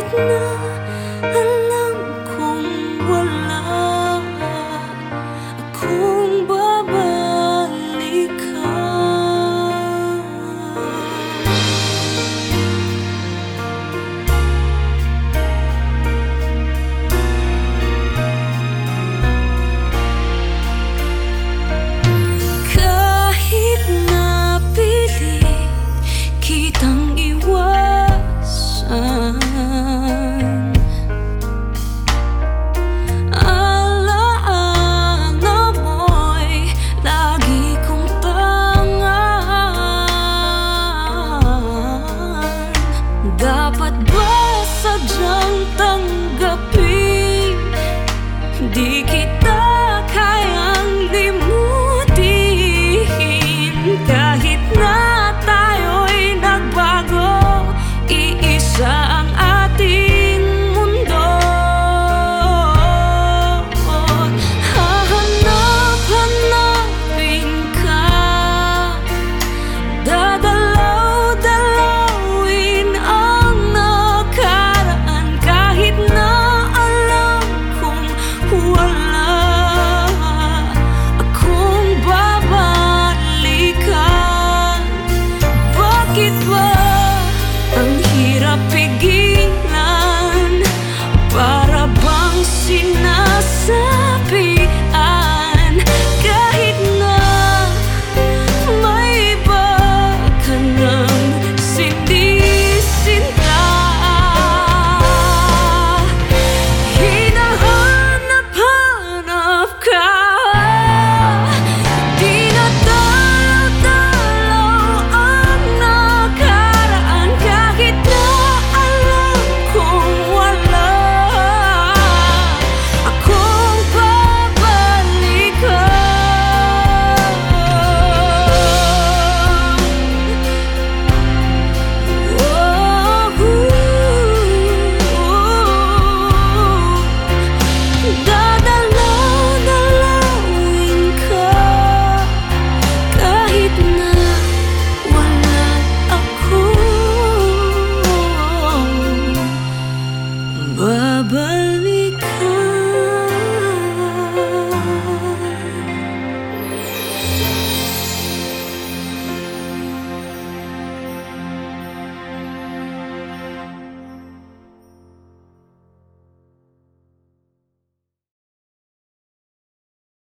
Na alam Dapat ba sadyang tanggapin Di kita